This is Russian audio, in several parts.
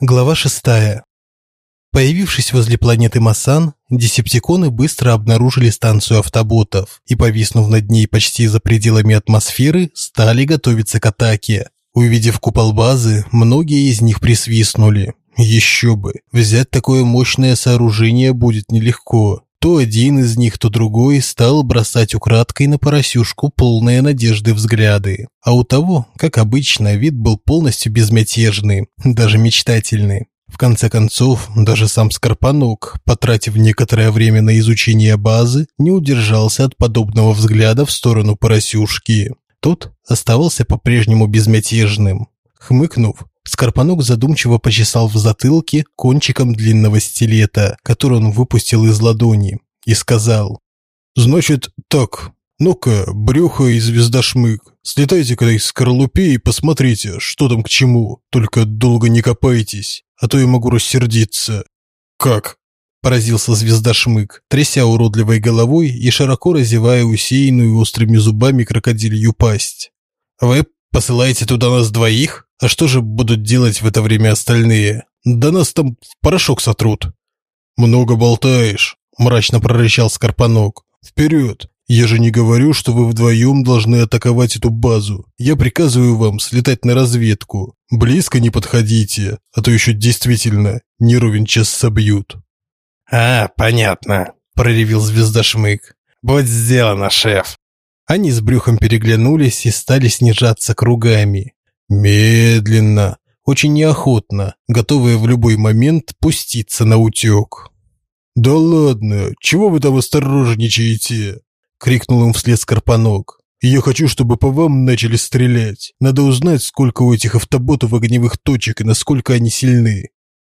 Глава шестая. Появившись возле планеты Масан, десептиконы быстро обнаружили станцию автоботов и, повиснув над ней почти за пределами атмосферы, стали готовиться к атаке. Увидев купол базы, многие из них присвистнули. Еще бы, взять такое мощное сооружение будет нелегко. То один из них, то другой стал бросать украдкой на поросюшку полные надежды взгляды. А у того, как обычно, вид был полностью безмятежный, даже мечтательный. В конце концов, даже сам Скорпанок, потратив некоторое время на изучение базы, не удержался от подобного взгляда в сторону поросюшки. Тот оставался по-прежнему безмятежным. Хмыкнув, Скорпанок задумчиво почесал в затылке кончиком длинного стилета, который он выпустил из ладони, и сказал: "Значит, так. Ну-ка, брюхо и звездошмык, слетайте к этой скорлупе и посмотрите, что там к чему. Только долго не копайтесь, а то я могу рассердиться". "Как?" поразился звездошмык, тряся уродливой головой и широко разевая усеянную острыми зубами крокодилью пасть. "Вы посылаете туда нас двоих?" А что же будут делать в это время остальные? Да нас там в порошок сотрут. Много болтаешь, мрачно прорычал Скорпанок. Вперед! Я же не говорю, что вы вдвоем должны атаковать эту базу. Я приказываю вам слетать на разведку. Близко не подходите, а то еще действительно не ровен час собьют. А, понятно, проревел звездошмык. Будь сделано, шеф. Они с брюхом переглянулись и стали снижаться кругами. Медленно, очень неохотно, готовые в любой момент пуститься на утек. «Да ладно, чего вы там осторожничаете?» — крикнул им вслед Скорпанок. «Я хочу, чтобы по вам начали стрелять. Надо узнать, сколько у этих автоботов огневых точек и насколько они сильны».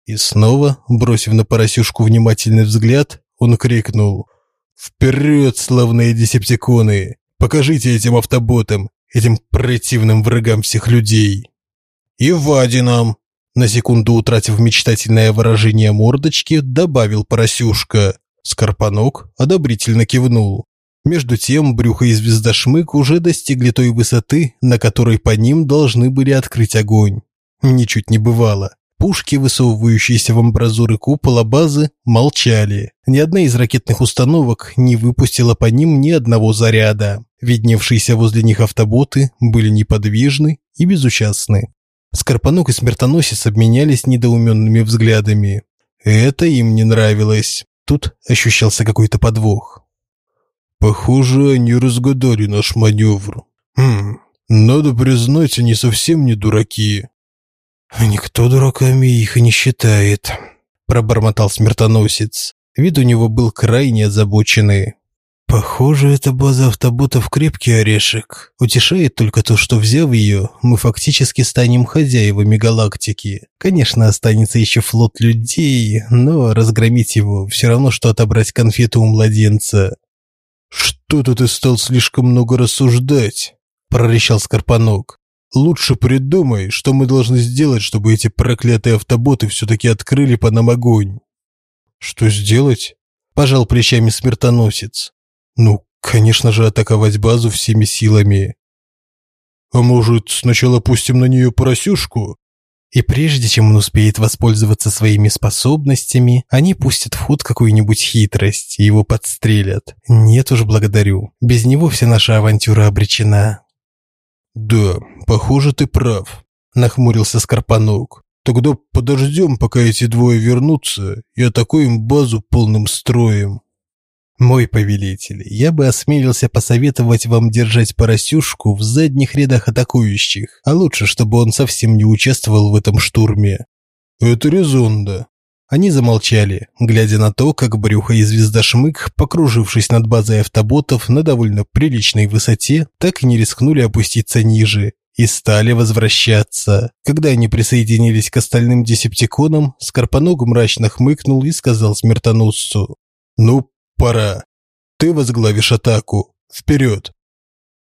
И снова, бросив на поросюшку внимательный взгляд, он крикнул «Вперед, славные десептиконы! Покажите этим автоботам, этим противным врагам всех людей. И Вади нам, на секунду утратив мечтательное выражение мордочки, добавил поросюшка. Скорпанок одобрительно кивнул. Между тем брюхо и звездошмык уже достигли той высоты, на которой по ним должны были открыть огонь. Ничуть не бывало. Пушки, высовывающиеся в амбразуры купола базы, молчали. Ни одна из ракетных установок не выпустила по ним ни одного заряда. Видневшиеся возле них автоботы были неподвижны и безучастны. Скорпанок и смертоносец обменялись недоуменными взглядами. Это им не нравилось. Тут ощущался какой-то подвох. Похоже, они разгадали наш маневр. Хм, надо признать, они совсем не дураки. Никто дураками их и не считает, пробормотал смертоносец. Вид у него был крайне озабоченный. Похоже, эта база автоботов крепкий орешек. Утешает только то, что взяв ее, мы фактически станем хозяевами галактики. Конечно, останется еще флот людей, но разгромить его все равно что отобрать конфету у младенца. Что-то ты стал слишком много рассуждать, прорычал Скорпанок. Лучше придумай, что мы должны сделать, чтобы эти проклятые автоботы все таки открыли по нам огонь. Что сделать? пожал плечами смертоносец. Ну, конечно же, атаковать базу всеми силами. А может, сначала пустим на нее поросюшку? И прежде чем он успеет воспользоваться своими способностями, они пустят в ход какую-нибудь хитрость и его подстрелят. Нет уж, благодарю. Без него вся наша авантюра обречена. Да, похоже, ты прав, нахмурился Скорпанок. Тогда подождем, пока эти двое вернутся, и атакуем базу полным строем. Мой повелитель, я бы осмелился посоветовать вам держать поросюшку в задних рядах атакующих, а лучше, чтобы он совсем не участвовал в этом штурме. Это резонно. Они замолчали, глядя на то, как брюхо и звездошмык, покружившись над базой автоботов на довольно приличной высоте, так и не рискнули опуститься ниже и стали возвращаться. Когда они присоединились к остальным десептиконам, Скорпоног мрачно хмыкнул и сказал смертоносцу: "Ну, Пора. Ты возглавишь атаку. Вперед!»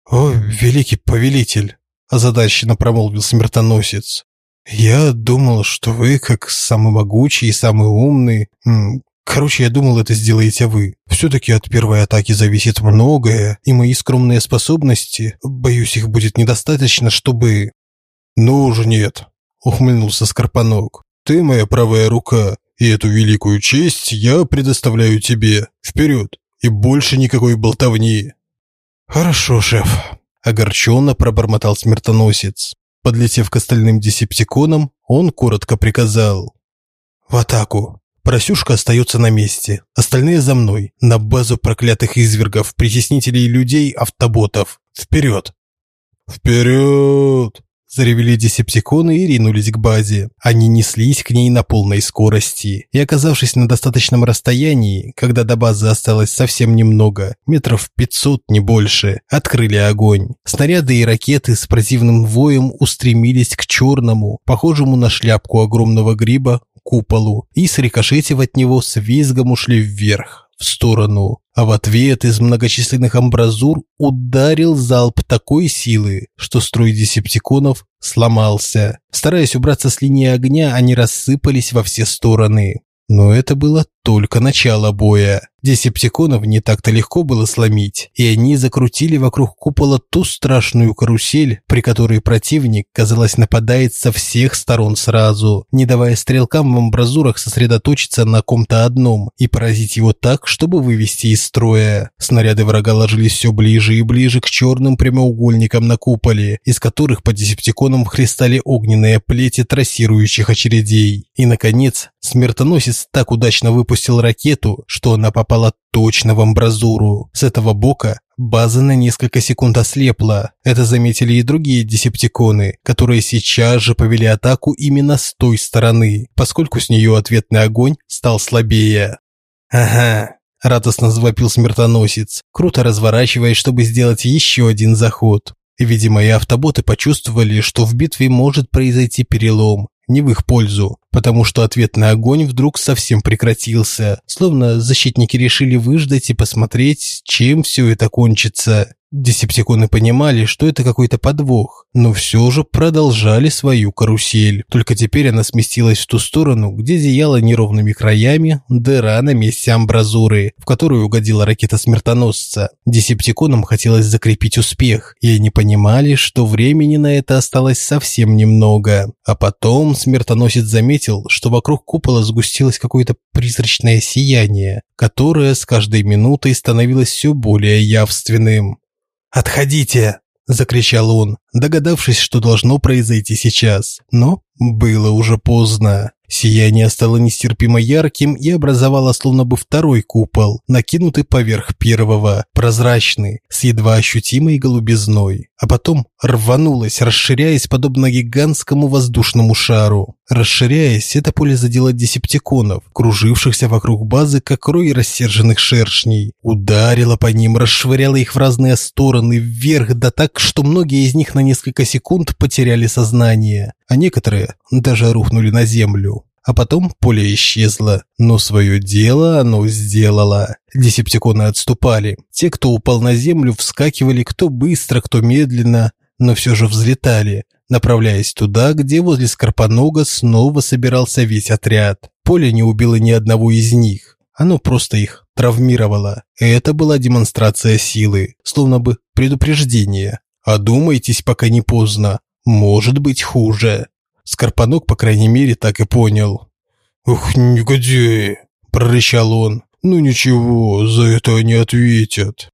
«О, великий повелитель!» – озадаченно промолвил смертоносец. «Я думал, что вы, как самый могучий и самый умный... Короче, я думал, это сделаете вы. Все-таки от первой атаки зависит многое, и мои скромные способности, боюсь, их будет недостаточно, чтобы...» «Ну уже нет», – ухмыльнулся Скорпанок. Ты моя правая рука, и эту великую честь я предоставляю тебе. Вперед! И больше никакой болтовни!» «Хорошо, шеф», – огорченно пробормотал смертоносец. Подлетев к остальным десептиконам, он коротко приказал. «В атаку! Просюшка остается на месте. Остальные за мной. На базу проклятых извергов, притеснителей людей, автоботов. Вперед!» «Вперед!» Заревели десептиконы и ринулись к базе. Они неслись к ней на полной скорости. И оказавшись на достаточном расстоянии, когда до базы осталось совсем немного, метров 500 не больше, открыли огонь. Снаряды и ракеты с противным воем устремились к черному, похожему на шляпку огромного гриба, куполу, и срикошетив от него с визгом ушли вверх в сторону, а в ответ из многочисленных амбразур ударил залп такой силы, что строй десептиконов сломался. Стараясь убраться с линии огня, они рассыпались во все стороны. Но это было только начало боя. Десептиконов не так-то легко было сломить, и они закрутили вокруг купола ту страшную карусель, при которой противник, казалось, нападает со всех сторон сразу, не давая стрелкам в амбразурах сосредоточиться на ком-то одном и поразить его так, чтобы вывести из строя. Снаряды врага ложились все ближе и ближе к черным прямоугольникам на куполе, из которых по десептиконам хлестали огненные плети трассирующих очередей. И, наконец, смертоносец так удачно выпустил ракету, что она попала точно в амбразуру. С этого бока база на несколько секунд ослепла. Это заметили и другие десептиконы, которые сейчас же повели атаку именно с той стороны, поскольку с нее ответный огонь стал слабее. «Ага», – радостно завопил смертоносец, круто разворачиваясь, чтобы сделать еще один заход. Видимо, и автоботы почувствовали, что в битве может произойти перелом, не в их пользу, потому что ответный огонь вдруг совсем прекратился, словно защитники решили выждать и посмотреть, чем все это кончится. Десептиконы понимали, что это какой-то подвох, но все же продолжали свою карусель. Только теперь она сместилась в ту сторону, где зияла неровными краями дыра на месте амбразуры, в которую угодила ракета смертоносца. Десептиконам хотелось закрепить успех, и они понимали, что времени на это осталось совсем немного. А потом смертоносец заметил, что вокруг купола сгустилось какое-то призрачное сияние, которое с каждой минутой становилось все более явственным. «Отходите!» – закричал он, догадавшись, что должно произойти сейчас. Но было уже поздно. Сияние стало нестерпимо ярким и образовало словно бы второй купол, накинутый поверх первого, прозрачный, с едва ощутимой голубизной. А потом рванулось, расширяясь подобно гигантскому воздушному шару. Расширяясь, это поле задело десептиконов, кружившихся вокруг базы, как рой рассерженных шершней. Ударило по ним, расшвыряло их в разные стороны, вверх, да так, что многие из них на несколько секунд потеряли сознание, а некоторые даже рухнули на землю. А потом поле исчезло, но свое дело оно сделало. Десептиконы отступали. Те, кто упал на землю, вскакивали кто быстро, кто медленно, но все же взлетали, направляясь туда, где возле Скорпонога снова собирался весь отряд. Поле не убило ни одного из них. Оно просто их травмировало. Это была демонстрация силы, словно бы предупреждение. Одумайтесь, пока не поздно. Может быть хуже. Скорпанок, по крайней мере, так и понял. «Ух, негодяи!» – прорычал он. «Ну ничего, за это они ответят».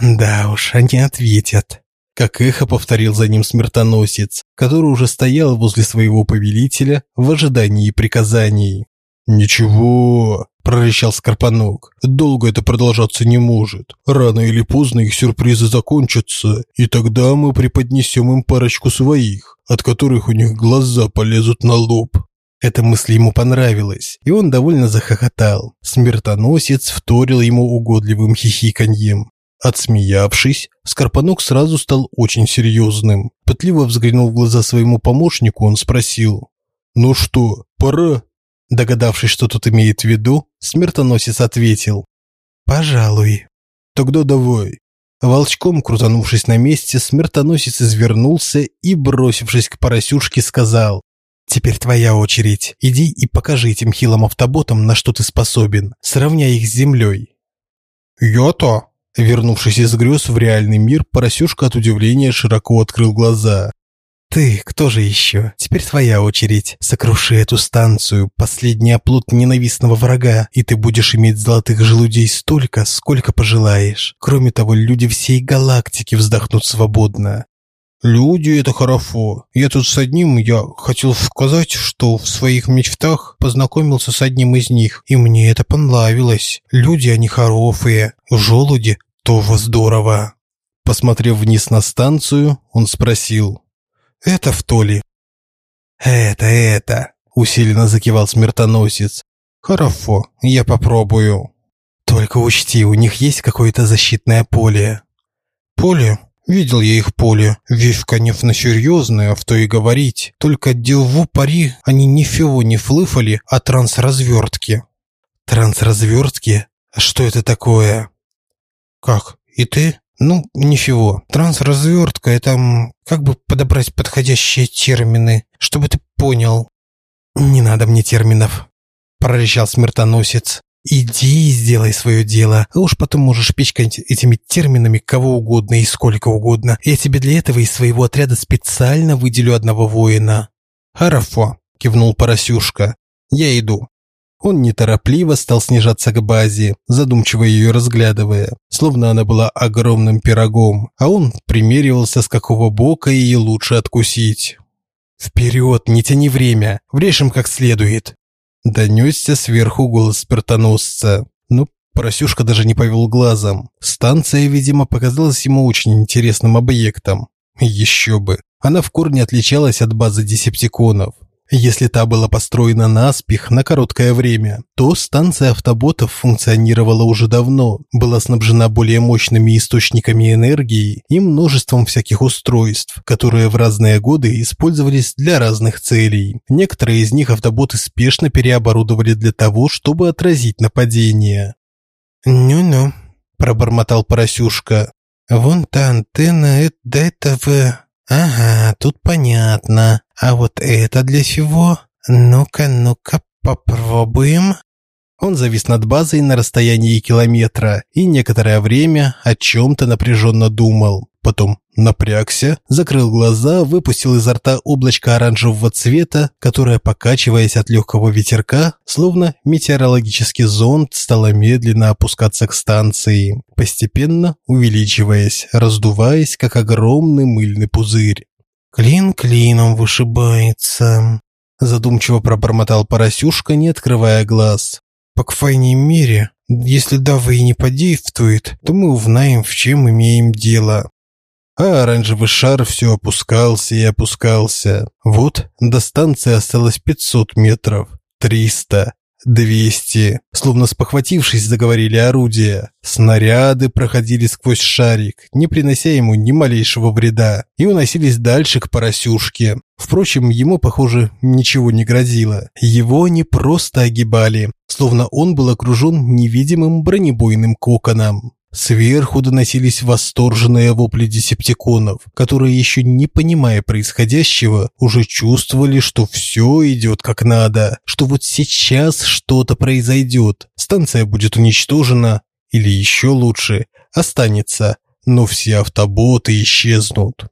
«Да уж, они ответят», – как эхо повторил за ним смертоносец, который уже стоял возле своего повелителя в ожидании приказаний. «Ничего», – прорычал Скорпанок, – «долго это продолжаться не может. Рано или поздно их сюрпризы закончатся, и тогда мы преподнесем им парочку своих, от которых у них глаза полезут на лоб». Эта мысль ему понравилась, и он довольно захохотал. Смертоносец вторил ему угодливым хихиканьем. Отсмеявшись, Скорпанок сразу стал очень серьезным. Пытливо взглянув в глаза своему помощнику, он спросил. «Ну что, пора?» Догадавшись, что тут имеет в виду, смертоносец ответил. «Пожалуй». «Тогда давай». Волчком, крутанувшись на месте, смертоносец извернулся и, бросившись к поросюшке, сказал. «Теперь твоя очередь. Иди и покажи этим хилым автоботам, на что ты способен. Сравняй их с землей». «Я-то?» Вернувшись из грез в реальный мир, поросюшка от удивления широко открыл глаза. ты, кто же еще? Теперь твоя очередь. Сокруши эту станцию, последний оплот ненавистного врага, и ты будешь иметь золотых желудей столько, сколько пожелаешь. Кроме того, люди всей галактики вздохнут свободно. Люди – это хорошо. Я тут с одним, я хотел сказать, что в своих мечтах познакомился с одним из них, и мне это понравилось. Люди, они хорошие. Желуди – тоже здорово. Посмотрев вниз на станцию, он спросил. «Это в Толе?» «Это, это», – усиленно закивал смертоносец. «Хорошо, я попробую». «Только учти, у них есть какое-то защитное поле». «Поле? Видел я их поле. Вещь, конечно, серьезная, а в то и говорить. Только деву пари они нифего не флыфали, а трансразвертки». «Трансразвертки? А что это такое?» «Как? И ты?» Ну, ничего. Трансразвертка – это как бы подобрать подходящие термины, чтобы ты понял. Не надо мне терминов, прорычал смертоносец. Иди и сделай свое дело, а уж потом можешь пичкать этими терминами кого угодно и сколько угодно. Я тебе для этого из своего отряда специально выделю одного воина. Хорошо, кивнул Поросюшка. Я иду. Он неторопливо стал снижаться к базе, задумчиво ее разглядывая, словно она была огромным пирогом, а он примеривался, с какого бока ее лучше откусить. «Вперед, не тяни время, врежем как следует!» Донесся сверху голос спиртоносца. Ну, Поросюшка даже не повел глазом. Станция, видимо, показалась ему очень интересным объектом. Еще бы. Она в корне отличалась от базы десептиконов. Если та была построена наспех на короткое время, то станция автоботов функционировала уже давно, была снабжена более мощными источниками энергии и множеством всяких устройств, которые в разные годы использовались для разных целей. Некоторые из них автоботы спешно переоборудовали для того, чтобы отразить нападение. «Ну-ну», – пробормотал Поросюшка. «Вон та антенна, это, это в...» «Ага, тут понятно. А вот это для чего? Ну-ка, ну-ка, попробуем». Он завис над базой на расстоянии километра и некоторое время о чем-то напряженно думал. Потом напрягся, закрыл глаза, выпустил изо рта облачко оранжевого цвета, которое, покачиваясь от легкого ветерка, словно метеорологический зонд, стало медленно опускаться к станции, постепенно увеличиваясь, раздуваясь, как огромный мыльный пузырь. «Клин клином вышибается», – задумчиво пробормотал Поросюшка, не открывая глаз. «По крайней мере, если Дава и не подействует, то мы узнаем, в чем имеем дело а оранжевый шар все опускался и опускался. Вот до станции осталось 500 метров, 300, 200. Словно спохватившись, заговорили орудия. Снаряды проходили сквозь шарик, не принося ему ни малейшего вреда, и уносились дальше к поросюшке. Впрочем, ему, похоже, ничего не грозило. Его не просто огибали, словно он был окружен невидимым бронебойным коконом. Сверху доносились восторженные вопли десептиконов, которые еще не понимая происходящего, уже чувствовали, что все идет как надо, что вот сейчас что-то произойдет, станция будет уничтожена, или еще лучше, останется, но все автоботы исчезнут.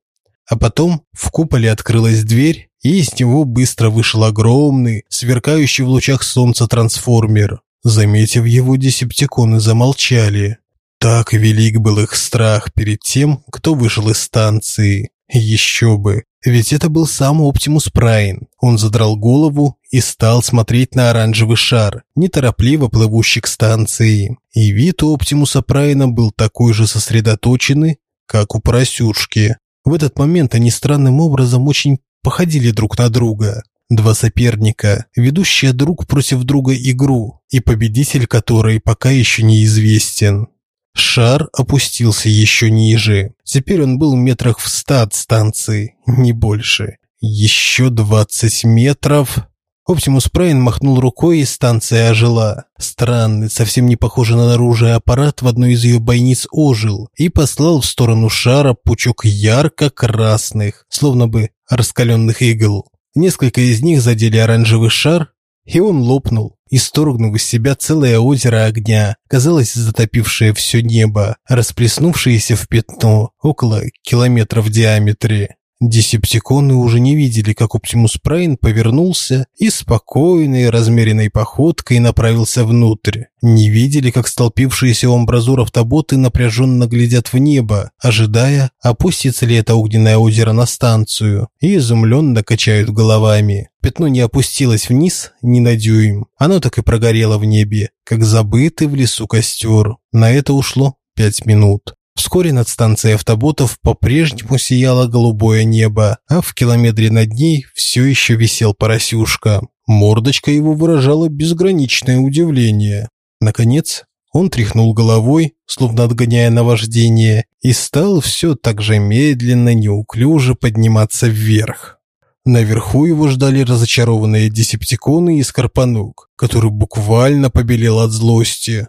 А потом в куполе открылась дверь, и из него быстро вышел огромный, сверкающий в лучах солнца трансформер. Заметив его, десептиконы замолчали. Так велик был их страх перед тем, кто вышел из станции. Еще бы, ведь это был сам Оптимус Прайн. Он задрал голову и стал смотреть на оранжевый шар, неторопливо плывущий к станции. И вид у Оптимуса Прайна был такой же сосредоточенный, как у поросюшки. В этот момент они странным образом очень походили друг на друга. Два соперника, ведущие друг против друга игру, и победитель которой пока еще неизвестен. Шар опустился еще ниже. Теперь он был метрах в ста от станции, не больше. Еще двадцать метров. Оптимус Прайн махнул рукой, и станция ожила. Странный, совсем не похожий на оружие аппарат в одной из ее бойниц ожил и послал в сторону шара пучок ярко-красных, словно бы раскаленных игл. Несколько из них задели оранжевый шар, и он лопнул, исторгнув из себя целое озеро огня, казалось, затопившее все небо, расплеснувшееся в пятно около километра в диаметре. Десептиконы уже не видели, как Оптимус Прайн повернулся и спокойной, размеренной походкой направился внутрь. Не видели, как столпившиеся у амбразур автоботы напряженно глядят в небо, ожидая, опустится ли это огненное озеро на станцию, и изумленно качают головами. Пятно не опустилось вниз ни на дюйм. Оно так и прогорело в небе, как забытый в лесу костер. На это ушло пять минут. Вскоре над станцией автоботов по-прежнему сияло голубое небо, а в километре над ней все еще висел поросюшка. Мордочка его выражала безграничное удивление. Наконец, он тряхнул головой, словно отгоняя наваждение, и стал все так же медленно, неуклюже подниматься вверх. Наверху его ждали разочарованные десептиконы и Скорпанук, который буквально побелел от злости.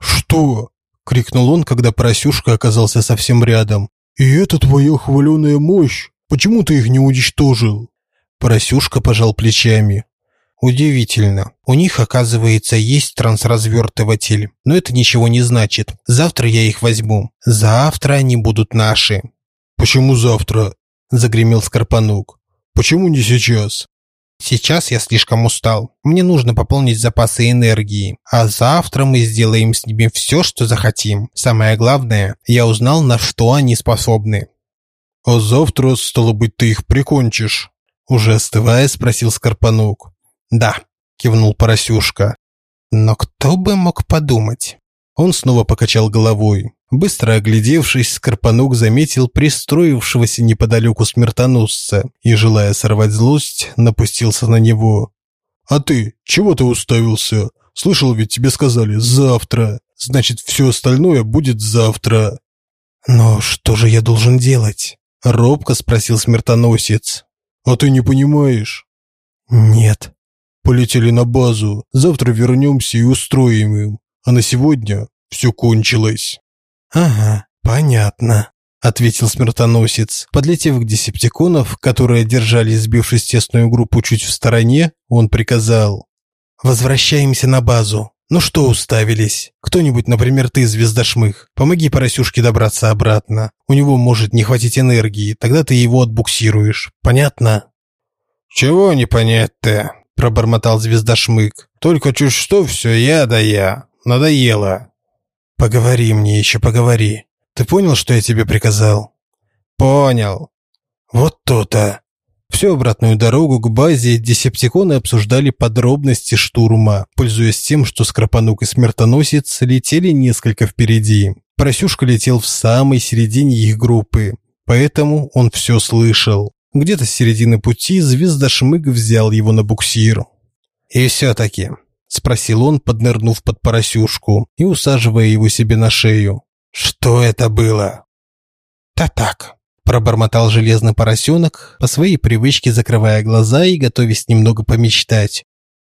«Что?» Крикнул он, когда поросюшка оказался совсем рядом. И это твоя хваленая мощь. Почему ты их не уничтожил? Поросюшка пожал плечами. Удивительно. У них, оказывается, есть трансразвертыватель. Но это ничего не значит. Завтра я их возьму. Завтра они будут наши. Почему завтра? загремел Скорпанук. Почему не сейчас? Сейчас я слишком устал. Мне нужно пополнить запасы энергии. А завтра мы сделаем с ними все, что захотим. Самое главное, я узнал, на что они способны. А завтра, стало быть, ты их прикончишь? Уже остывая, спросил Скорпанук. Да, кивнул Поросюшка. Но кто бы мог подумать? Он снова покачал головой. Быстро оглядевшись, Скорпанук заметил пристроившегося неподалеку смертоносца и, желая сорвать злость, напустился на него. «А ты? Чего ты уставился? Слышал, ведь тебе сказали «завтра». Значит, все остальное будет завтра». «Но что же я должен делать?» – робко спросил смертоносец. «А ты не понимаешь?» «Нет». «Полетели на базу. Завтра вернемся и устроим им. А на сегодня все кончилось. Ага, понятно, ответил смертоносец. Подлетев к десептиконов, которые держали сбившись тесную группу чуть в стороне, он приказал: "Возвращаемся на базу. Ну что уставились? Кто-нибудь, например, ты, звездошмых, помоги поросюшке добраться обратно. У него может не хватить энергии, тогда ты его отбуксируешь. Понятно? Чего не понять-то? пробормотал звездошмык. Только чуть что все я да я. Надоело. Поговори мне еще, поговори. Ты понял, что я тебе приказал? Понял. Вот то-то. Всю обратную дорогу к базе десептиконы обсуждали подробности штурма, пользуясь тем, что Скоропанук и Смертоносец летели несколько впереди. Просюшка летел в самой середине их группы, поэтому он все слышал. Где-то с середины пути звездошмык взял его на буксир. И все-таки, спросил он, поднырнув под поросюшку и усаживая его себе на шею. Что это было? Да так, пробормотал железный поросенок, по своей привычке закрывая глаза и готовясь немного помечтать.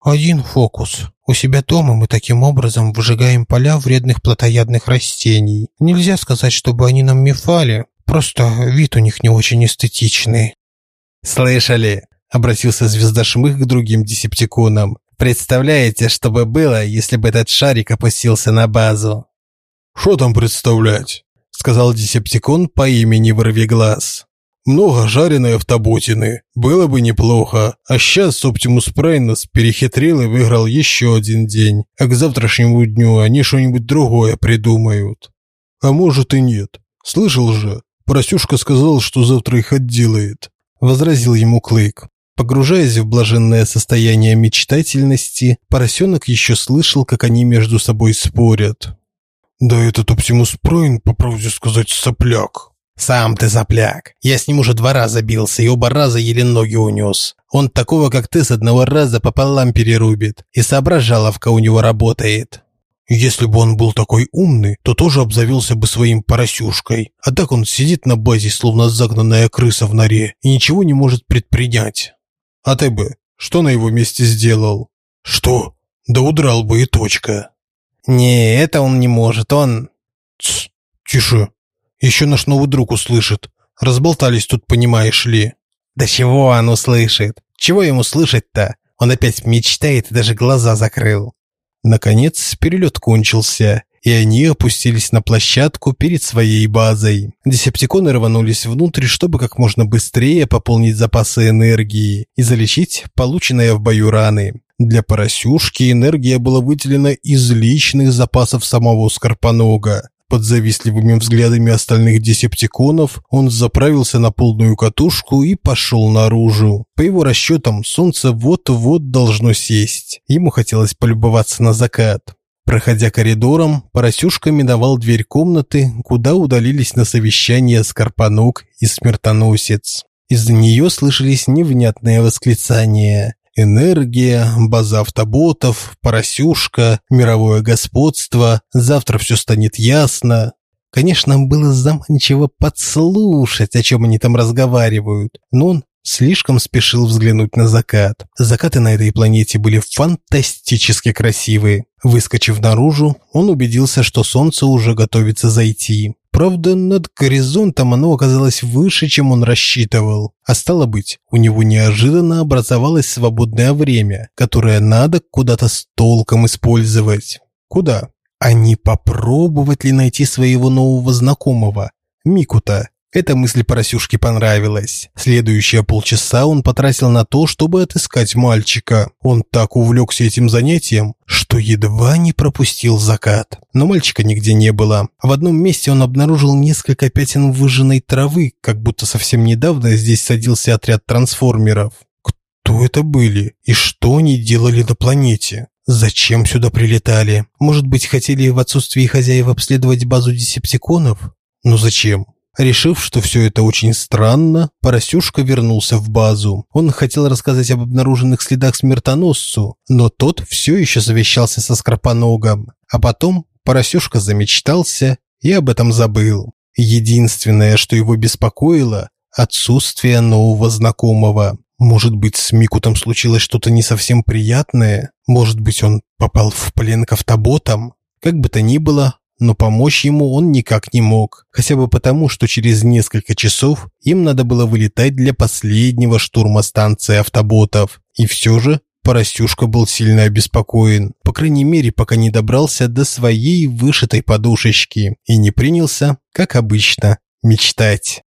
Один фокус. У себя дома мы таким образом выжигаем поля вредных плотоядных растений. Нельзя сказать, чтобы они нам мифали, просто вид у них не очень эстетичный. Слышали? обратился звездошмых к другим десептиконам. Представляете, что бы было, если бы этот шарик опустился на базу? Что там представлять? сказал десептикон по имени Ворвиглаз. Много жареной автоботины. Было бы неплохо. А сейчас Оптимус Прайн нас перехитрил и выиграл еще один день. А к завтрашнему дню они что-нибудь другое придумают. А может и нет. Слышал же, Поросюшка сказал, что завтра их отделает. Возразил ему Клык. Погружаясь в блаженное состояние мечтательности, поросенок еще слышал, как они между собой спорят. «Да этот Оптимус Прайн, по правде сказать, сопляк». «Сам ты сопляк. Я с ним уже два раза бился, и оба раза еле ноги унес. Он такого, как ты, с одного раза пополам перерубит. И соображаловка у него работает». Если бы он был такой умный, то тоже обзавелся бы своим поросюшкой. А так он сидит на базе, словно загнанная крыса в норе, и ничего не может предпринять. А ты бы что на его месте сделал? Что? Да удрал бы и точка. Не, это он не может, он... Тс, тише. Еще наш новый друг услышит. Разболтались тут, понимаешь ли. Да чего он услышит? Чего ему слышать-то? Он опять мечтает и даже глаза закрыл. Наконец, перелет кончился, и они опустились на площадку перед своей базой. Десептиконы рванулись внутрь, чтобы как можно быстрее пополнить запасы энергии и залечить полученные в бою раны. Для поросюшки энергия была выделена из личных запасов самого Скорпонога. Под завистливыми взглядами остальных десептиконов он заправился на полную катушку и пошел наружу. По его расчетам, солнце вот-вот должно сесть. Ему хотелось полюбоваться на закат. Проходя коридором, Поросюшка миновал дверь комнаты, куда удалились на совещание Скорпанук и Смертоносец. Из-за нее слышались невнятные восклицания. Энергия, база автоботов, поросюшка, мировое господство, завтра все станет ясно. Конечно, было заманчиво подслушать, о чем они там разговаривают, но он слишком спешил взглянуть на закат. Закаты на этой планете были фантастически красивые. Выскочив наружу, он убедился, что солнце уже готовится зайти. Правда, над горизонтом оно оказалось выше, чем он рассчитывал. А стало быть, у него неожиданно образовалось свободное время, которое надо куда-то с толком использовать. Куда? А не попробовать ли найти своего нового знакомого? Микута. Эта мысль поросюшке понравилась. Следующие полчаса он потратил на то, чтобы отыскать мальчика. Он так увлекся этим занятием, что едва не пропустил закат. Но мальчика нигде не было. В одном месте он обнаружил несколько пятен выжженной травы, как будто совсем недавно здесь садился отряд трансформеров. Кто это были и что они делали на планете? Зачем сюда прилетали? Может быть, хотели в отсутствии хозяев обследовать базу десептиконов? Но зачем? Решив, что все это очень странно, Поросюшка вернулся в базу. Он хотел рассказать об обнаруженных следах смертоносцу, но тот все еще завещался со Скорпоногом. А потом Поросюшка замечтался и об этом забыл. Единственное, что его беспокоило – отсутствие нового знакомого. Может быть, с Микутом случилось что-то не совсем приятное? Может быть, он попал в плен к автоботам? Как бы то ни было, но помочь ему он никак не мог, хотя бы потому, что через несколько часов им надо было вылетать для последнего штурма станции автоботов. И все же Поросюшка был сильно обеспокоен, по крайней мере, пока не добрался до своей вышитой подушечки и не принялся, как обычно, мечтать.